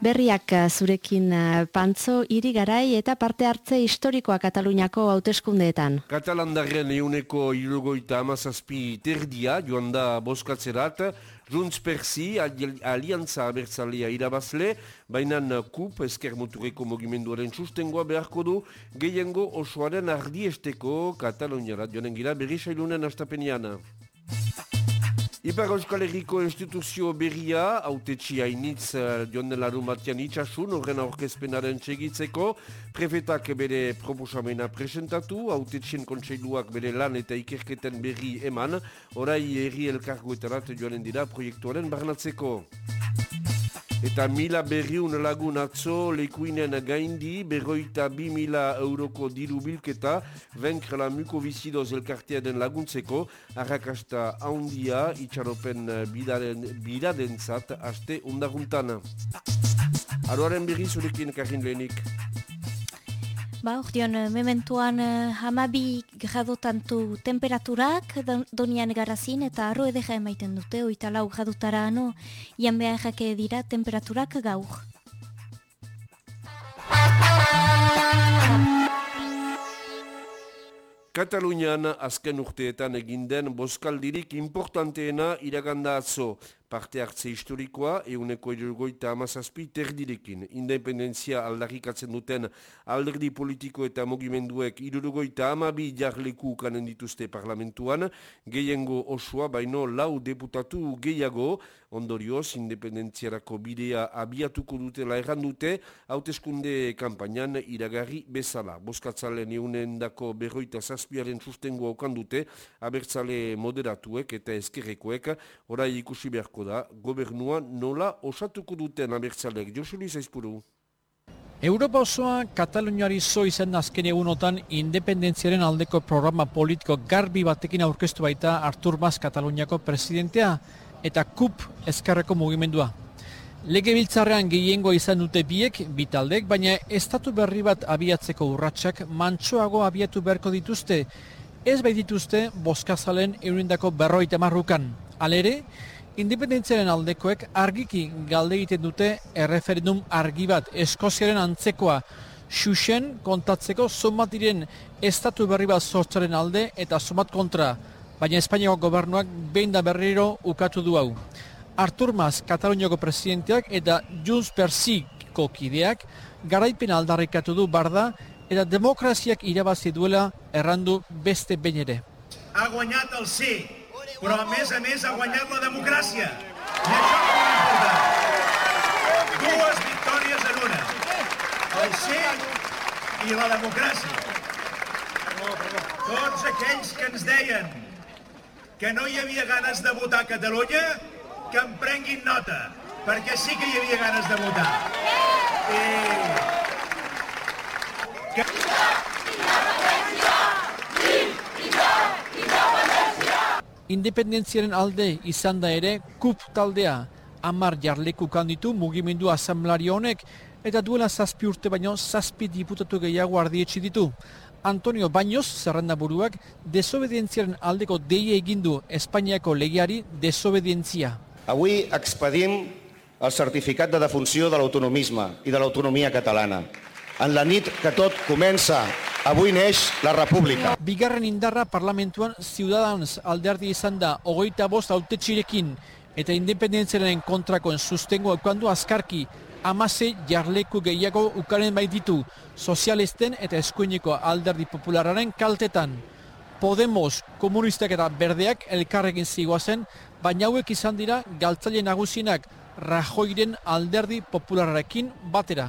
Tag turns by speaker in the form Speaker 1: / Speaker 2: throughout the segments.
Speaker 1: Berriak eh, zurekin eh, pantzo hiri garai eta parte hartze historikoa Kataluniako hauteskundeetan.
Speaker 2: Katalandarren euneko irugoita amazazpi terdia joan da boskatzerat, Junts Persi, aliantza abertzalea irabazle, baina KUP, esker muturreko mogimenduaren sustengoa beharko du, gehiengo osoaren ardiesteko Kataluniara joanen gira berri sailunen astapeniana. Ipar Euskal Herriko instituzio berria, haute txiainitz uh, joan den larun batian itxasun, horren aurkezpenaren txegitzeko, prefetak bere proposamena presentatu, haute txien kontseiluak bere lan eta ikerketen berri eman, orai herri elkargoetarat joanen dira proiektuaren barnatzeko. Eta mila berriun lagun atzo lekuinen gaindi, berroita bi mila euroko diru bilketa, venkra muko bizidoz elkartea den laguntzeko, arrakasta haundia itxaropen bidaren zat, haste undaguntan. Aroaren berri zurekin karin lehenik.
Speaker 3: Ba, ordeon, eh, mementuan uh, hamabi gradotantu temperaturak donian garazin eta arro edera emaiten dute, oita lau gradutara ano, ian behar dira temperaturak gaur.
Speaker 2: Katalunian azken urteetan eginden boskaldirik importanteena iraganda atzo parte hartze historikoa, euneko edurgoita amazazpi terdirekin. Independentzia aldarrikatzen duten alderdi politiko eta mogimenduek idurgoita amabi jarleku kanen dituzte parlamentuan, gehiengo osoa baino lau deputatu gehiago, ondorioz independentziarako bidea abiatuko dutela errandute, hauteskunde kampainan iragarri bezala. Boskatzalen eunen dako berroita zazpiaren sustengoa okandute, abertzale moderatuek eta eskerrekoek, orai ikusi beharko da gobernua nola osatuko duten abertzalek. Josuli zaizpuru.
Speaker 4: Europa osoa Kataluniari zo izan azken egunotan independentziaren aldeko programa politiko garbi batekin aurkeztu baita Artur Mas Kataluniako presidentea eta KUP eskarreko mugimendua. Lege biltzarrean gehiengo izan dute biek, bitaldek, baina estatu berri bat abiatzeko urratsak mantsoago abiatu beharko dituzte, ez bai dituzte boskazalen eurindako berroita marrukan. Alere, Independentziaren aldekoek argiki galde egiten dute erreferendum argi bat Eskoziaren antzekoa xuxen kontatzeko somat diren estatu berri bat sortzaren alde eta somat kontra, baina Espainiako gobernuak behin da berriro ukatu du hau. Artur Mas, Kataluniako presidenteak eta Junts Persiko kideak garaipen aldarrikatu du barda eta demokraziak irabazi duela errandu beste behin ere.
Speaker 5: Ha guanyat el sí però a més a més ha guanyat la democràcia. I això és molt important. Dues victòries en una. El sí i la democràcia. Tots aquells que ens deien que no hi havia ganes de votar a Catalunya, que en prenguin nota, perquè sí que hi havia ganes de votar. I...
Speaker 4: Independentziaren alde izan da ere, KUP taldea, amar jarleku kanditu mugimendu asamblari honek, eta duela zazpi urte baino zazpi diputatu gehiago ardietsi ditu. Antonio Baños, zerrenda buruak, desobedientziaren aldeko deia egindu Espainiako legiari desobedientzia.
Speaker 6: Avui expedim el certificat de defunció de l'autonomisme i de l'autonomia catalana. En la nit que tot comença Avui neix la República.
Speaker 4: Bigarren indarra parlamentuan Ciudadans alderdi izan da hogeita bost autetxirekin eta independentziaren kontrakoen sustengo eukandu azkarki amase jarleku gehiago ukaren bai ditu sozialisten eta eskuineko alderdi populararen kaltetan. Podemos, komunistak eta berdeak elkarrekin zigoazen, baina hauek izan dira galtzaile nagusinak Rajoiren alderdi populararekin batera.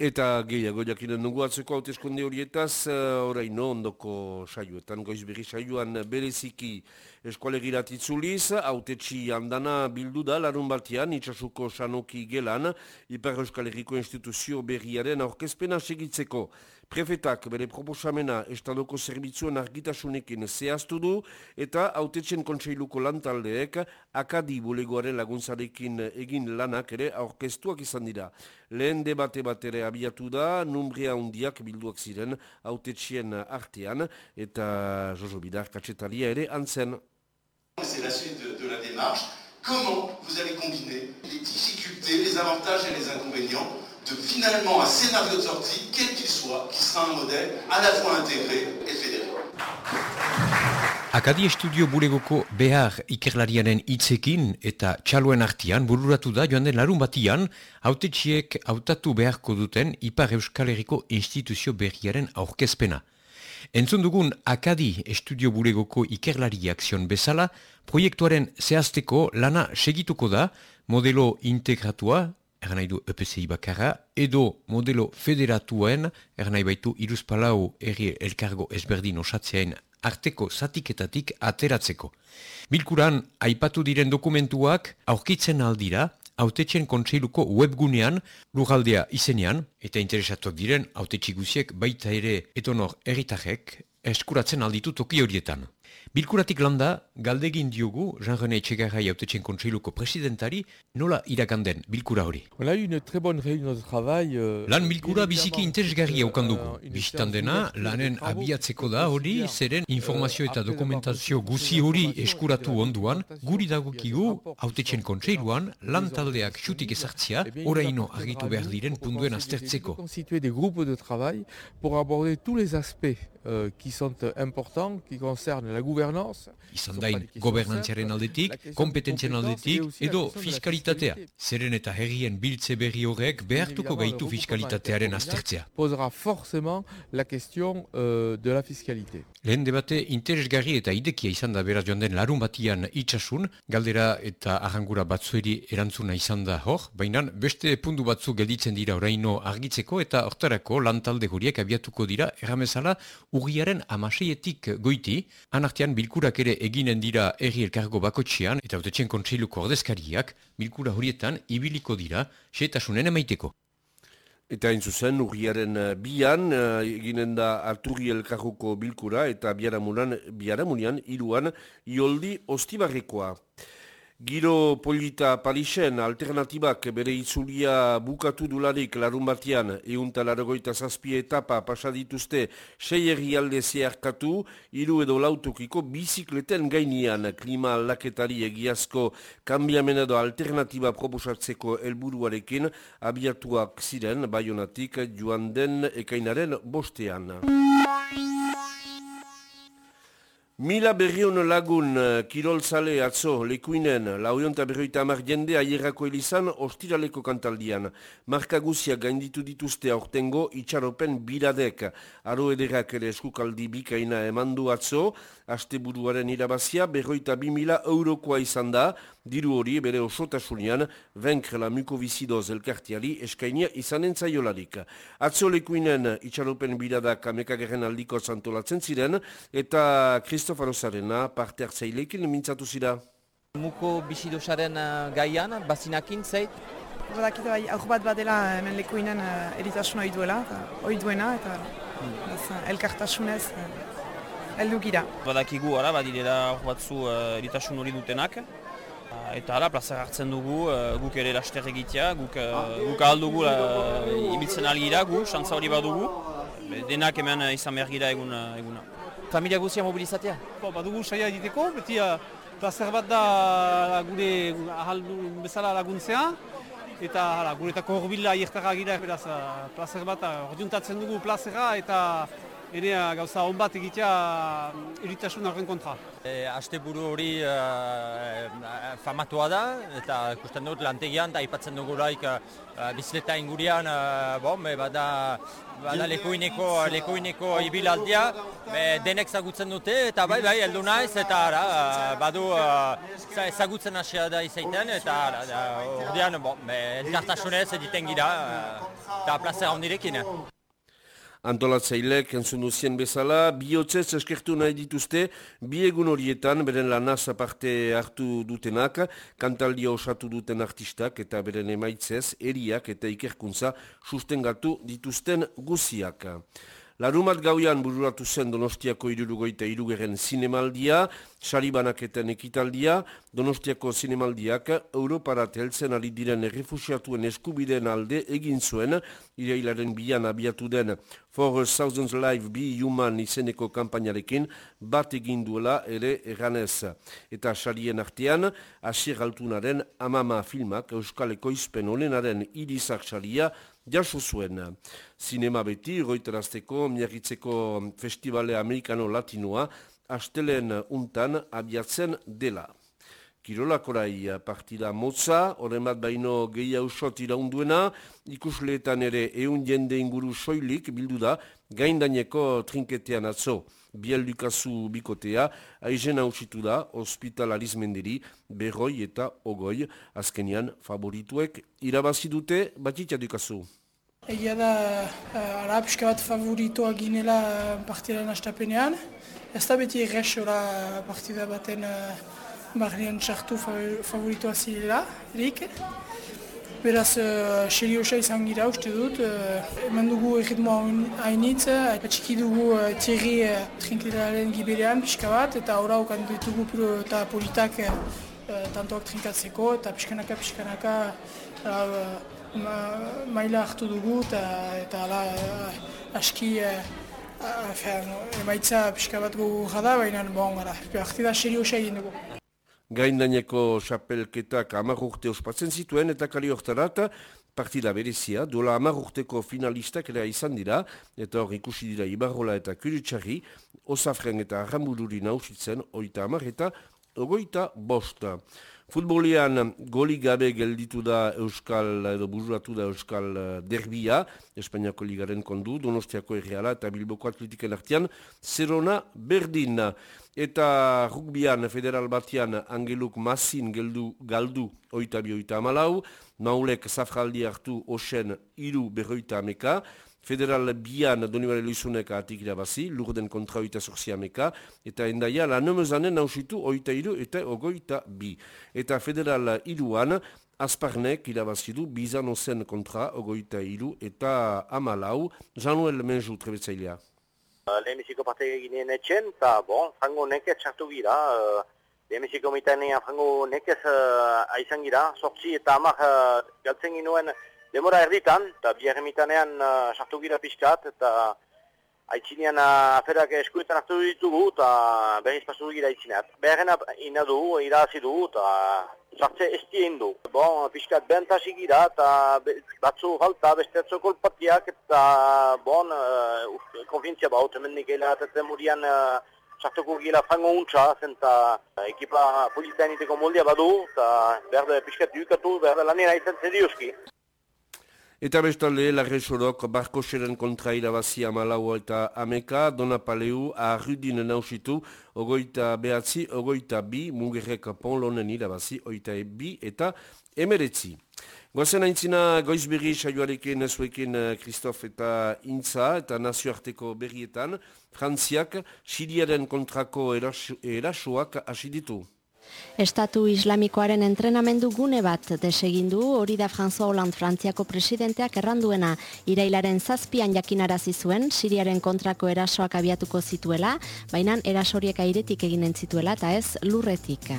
Speaker 2: Eta gehiago jakinen dugu atzeko hauteskonde horietaz, uh, orain ondoko saioetan, goiz saioan bereziki eskualegirat itzuliz, autetxi handana bildu da larun batian, itxasuko sanoki gelan, Ipar Euskal Herriko instituzio berriaren aurkezpena segitzeko. Prefetak bere proposamena estadoko zerbitzuen argitasunekin zehaztu du eta autetxen kontseiluko lantaldeek akadi bulegoaren laguntzarekin egin lanak ere aurkeztuak izan dira. Lehen debate bat ere abiatu da, numbria hundiak bilduak ziren autetxien artean eta Jojo Bidar katsetaria ere antzen.
Speaker 7: C'est la suite de, de la démarche. Comment vous allez combiner les difficultés, les avantages et les inconvénients de finalement un scénario de sortie, quel qu'il soit, qui sera un modèle à la fois intégré et fédéré.
Speaker 8: Akadi Estudio bulegoko behar ikerlariaren hitzekin eta txaloen artian bururatu da joan den larun batian autetxiek hautatu beharko duten Ipar Euskal Herriko instituzio berriaren aurkezpena. Entzun dugun Akadi Estudio bulegoko ikerlariak zion bezala, proiektuaren zehazteko lana segituko da modelo integratua, eran nahi du EPCI bakarra, edo modelo federatuen, eran nahi baitu iruzpalau erri elkargo ezberdin osatzeain arteko zatiketatik ateratzeko. Bilkuran, aipatu diren dokumentuak aurkitzen aldira, autetxen kontseiluko webgunean, lugaldea izenean, eta interesatuak diren autetxigusiek baita ere etonor eritarek eskuratzen alditu toki horietan. Bilkuratik landa, galdegin diogu, Jean-René Etxegarrai autetxen kontseiluko presidentari, nola irakanden bilkura hori?
Speaker 9: Euh,
Speaker 8: Lan bilkura biziki interesgarri haukan dugu. Bistan dena, lanen abiatzeko da hori, zeren informazio eta dokumentazio guzi hori eskuratu onduan, guri dagokigu autetxen kontseiluan, lan taldeak xutik ezartzia, oraino argitu behar diren punduen aztertzeko.
Speaker 9: des groupes de travail pour aborder tous les aspects euh, qui sont euh, importants, qui concernent la gouvernance.
Speaker 8: Izan dain, gobernantziaren aldetik, kompetentzian aldetik, edo fiskalitatea. Zeren eta herrien biltze berri horrek behartuko gaitu fiskalitatearen aztertzea.
Speaker 9: Posera forcément la question euh, de la fiscalité.
Speaker 8: Lehen debate interesgarri eta idekia izan da beraz joan den larun batian itxasun, galdera eta arrangura batzueri erantzuna izan da hor, baina beste pundu batzu gelditzen dira oraino argitzeko eta hortarako lantalde horiek abiatuko dira erramezala urriaren amaseietik goiti, anartean bilkurak ere eginen dira erri elkargo bakotxian eta autetxen kontseiluko ordezkariak bilkura horietan ibiliko dira xetasunen emaiteko.
Speaker 2: Eta hain zuzen, urriaren eh, bian, uh, eginen da Arturri elkarruko bilkura eta biaramunan, biaramunian, iruan, ioldi ostibarrekoa. Giro polita palixen alternatibak bere itzulia bukatu dularik larun batean eunta laragoita zazpie etapa pasadituzte sei alde zeharkatu, hiru edo lautukiko bizikleten gainean. Klima aldaketari egiazko kambiamen edo alternatiba proposatzeko helburuarekin abiatuak ziren. Baionatik joan den ekainaren bostean. Mila berriun lagun eh, kirolzale atzo lekuinen lauyonta berroita amar jende aierrako elizan ostiraleko kantaldian. Marka guzia gainditu dituzte aurtengo itxaropen biradek. Aro ederak ere eskukaldi bikaina emandu atzo, aste buruaren irabazia berroita bi mila eurokoa izan da, diru hori bere osotasunean venkrela muko bizidoz elkartiari eskainia izanen zaiolarik. Atzo lekuinen itxaropen biradak amekageren aldiko zantolatzen ziren eta Kristofaro Zarena parte hartzailekin mintzatu zira.
Speaker 10: Muko bizidosaren uh, gaian, bazinakin zeit?
Speaker 11: Badakit bai, aur bat badela hemen lekuinen uh, eritasun hori duela, hori duena, eta hmm. elkartasunez uh, heldu gira.
Speaker 10: Badakigu, ara, badirela aur batzu uh, eritasun hori dutenak, Eta ara, plaza hartzen dugu, uh, guk ere laster egitea, guk, uh, guk aldugu uh, ibiltzen algira, gu, xantza hori badugu. Denak hemen izan behar gira egun, eguna. Familia guzia mobilizatea?
Speaker 12: Ba, badugu saia egiteko, beti plazer bat da gure ahal bezala laguntzea. Eta hala, guretako horbila hiertara gira, beraz, uh, plazer bat, ordiuntatzen dugu plazera eta Enea gauza hon bat egitea eritasun horren kontra.
Speaker 10: E, Aste buru hori e, famatua da, eta ikusten dut lantegian, da ipatzen dugulaik e, bizleta ingurian, e, bon, be, bada, bada lekuineko, lekuineko ibilaldia, be, denek zagutzen dute, eta bai, bai, heldu naiz, eta ara, badu e, zagutzen hasia da izaiten, eta ara, ordean, bon, elkartasunez editen gira, eta plazera ondirekin.
Speaker 2: Antolatzailek entzun duzien bezala, bihotzez eskertu nahi dituzte, bi egun horietan beren lanaz aparte hartu dutenak, kantaldia osatu duten artistak eta beren emaitzez, eriak eta ikerkuntza sustengatu dituzten guziak. Larumat gauian bururatu zen Donostiako irurugoita irugeren zinemaldia, saribanaketen ekitaldia, Donostiako zinemaldiak Europarat heltzen ari diren errefusiatuen eskubideen alde egin zuen, irailaren bian abiatu den For Thousands Live Be Human izeneko kampainarekin bat egin duela ere erranez. Eta sarien artean, Asir Altunaren Amama filmak Euskal Ekoizpen olenaren irizak saria jaso zuen. Zinema beti, roiterazteko, miagitzeko festivale amerikano-latinoa, astelen untan abiatzen dela. Kirolakorai partida motza, horren bat baino gehi hausot iraunduena, ikusleetan ere eun jende inguru soilik bildu da gaindaineko trinketean atzo. Biel dukazu bikotea, aizen hausitu da, hospitalarizmendiri, berroi eta ogoi, azkenian favorituek irabazi dute batitia dukazu.
Speaker 13: Egia da, uh, ara pixka bat favoritoa ginela partidaren astapenean. Ez da beti errex partida baten uh, barnean txartu favoritoa zirela, erik. Beraz, uh, seriosa izan gira uste dut, uh, eman dugu erritmoa hainitz, atxiki dugu uh, txerri uh, trinketaren giberean pixka bat, eta ora okan ditugu piro eta politak uh, tantoak trinkatzeko, eta pixkanaka pixkanaka uh, ma, maila hartu dugu, eta, eta ala, uh, aski uh, uh, emaitza pixka bat gugu jada, baina bon gara, partida seriosa egin dugu.
Speaker 2: Gaindaineko xapelketak amar urte ospatzen zituen eta kali hortarat partida berezia, dola amar urteko finalistak ere izan dira, eta hor ikusi dira Ibarrola eta Kuritsarri, Osafren eta Arrambururi nausitzen, oita amar eta ogoita bosta. Futbolian goli gabe gelditu da Euskal, edo bururatu da Euskal eh, derbia, Espainiako ligaren kondu, Donostiako erreala eta Bilboko atletiken artean, zerona berdin. Eta rugbian federal batian Angeluk Masin geldu galdu oita bi oita amalau, Maulek Zafraldi hartu Osen iru berroita ameka, Federal bian Donibare Luizunek atik irabazi, lurden kontra oita sorzi ameka, eta endaia la nomezanen nausitu oita iru eta ogoita bi. Eta federal iruan, Azparnek irabazidu bizan ozen kontra ogoita iru eta amalau, Januel Menju trebetzailea.
Speaker 14: Lehemiziko parte eginen etxen, eta bon, frango nekez txartu gira. Uh, Lehemiziko mitanean frango nekez uh, aizan gira. Sortzi eta amak uh, galtzen ginuen demora erditan, eta biherre mitanean uh, sartu gira pixkat, eta aitzinean uh, aferak eskuetan hartu ditugu, eta berriz pasu gira aitzineat. Beherren ina du, irazi du, eta sartze ez dien du. Bon, pixkat bentasik gira, eta batzu falta, beste atzo kolpatiak, eta bon, uh, konfintzia baut, nikela, eta murian uh, sartuko gila fango untsa, zenta uh, ekipa politain iteko moldia badu, eta behar da pixkat dukatu, behar da lanera izan zedioski.
Speaker 2: Eta bestalde, larre sorok, barko seren kontra irabazia malau eta ameka, dona paleu, arrudin nausitu, ogoita behatzi, ogoita bi, mugerrek ponlonen irabazi, oita e bi eta emeretzi. Goazen aintzina goiz berri saioarekin zuekin Kristof eh, eta Intza eta nazioarteko berrietan, Frantziak Siriaren kontrako erasoak hasi ditu.
Speaker 1: Estatu islamikoaren entrenamendu gune bat desegindu hori da François Hollande Frantziako presidenteak erranduena irailaren zazpian jakinarazi zuen Siriaren kontrako erasoak abiatuko zituela, baina erasoriek airetik eginen zituela eta ez lurretik.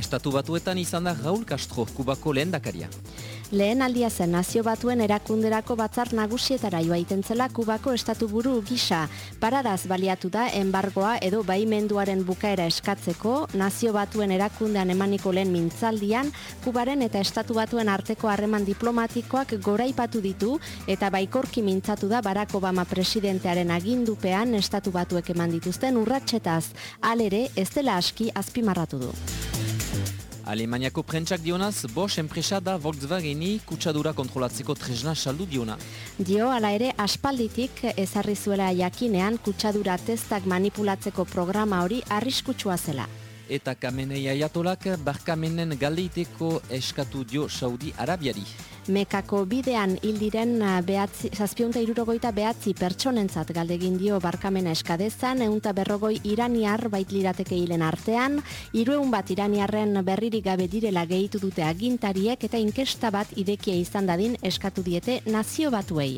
Speaker 15: Estatu batuetan izan da Raul Castro, Kubako lehen dakaria.
Speaker 1: Lehen aldia zen nazio batuen erakunderako batzar nagusietara joa itentzela kubako estatu buru gisa. Pararaz baliatu da enbargoa edo baimenduaren bukaera eskatzeko nazio batuen erakundean emaniko lehen mintzaldian kubaren eta estatu batuen arteko harreman diplomatikoak goraipatu ditu eta baikorki mintzatu da Barack Obama presidentearen agindupean estatu batuek eman dituzten urratsetaz. Alere ez dela aski azpimarratu du.
Speaker 15: Alemaniako prentsak dionaz, Bosch enpresa da Volkswageni kutsadura kontrolatzeko tresna saldu diona.
Speaker 1: Dio, ala ere, aspalditik ezarri zuela jakinean kutsadura testak manipulatzeko programa hori arriskutsua zela.
Speaker 15: Eta kamenei aiatolak barkamenen galdeiteko eskatu dio Saudi Arabiari.
Speaker 1: Mekako bidean hildiren behatzi, zazpionta irurogoita behatzi pertsonentzat galdegin dio barkamena eskadezan, eunta berrogoi iraniar bait lirateke hilen artean, irueun bat iraniarren berririk gabe direla gehitu dute agintariek eta inkesta bat idekia izan dadin eskatu diete nazio batuei.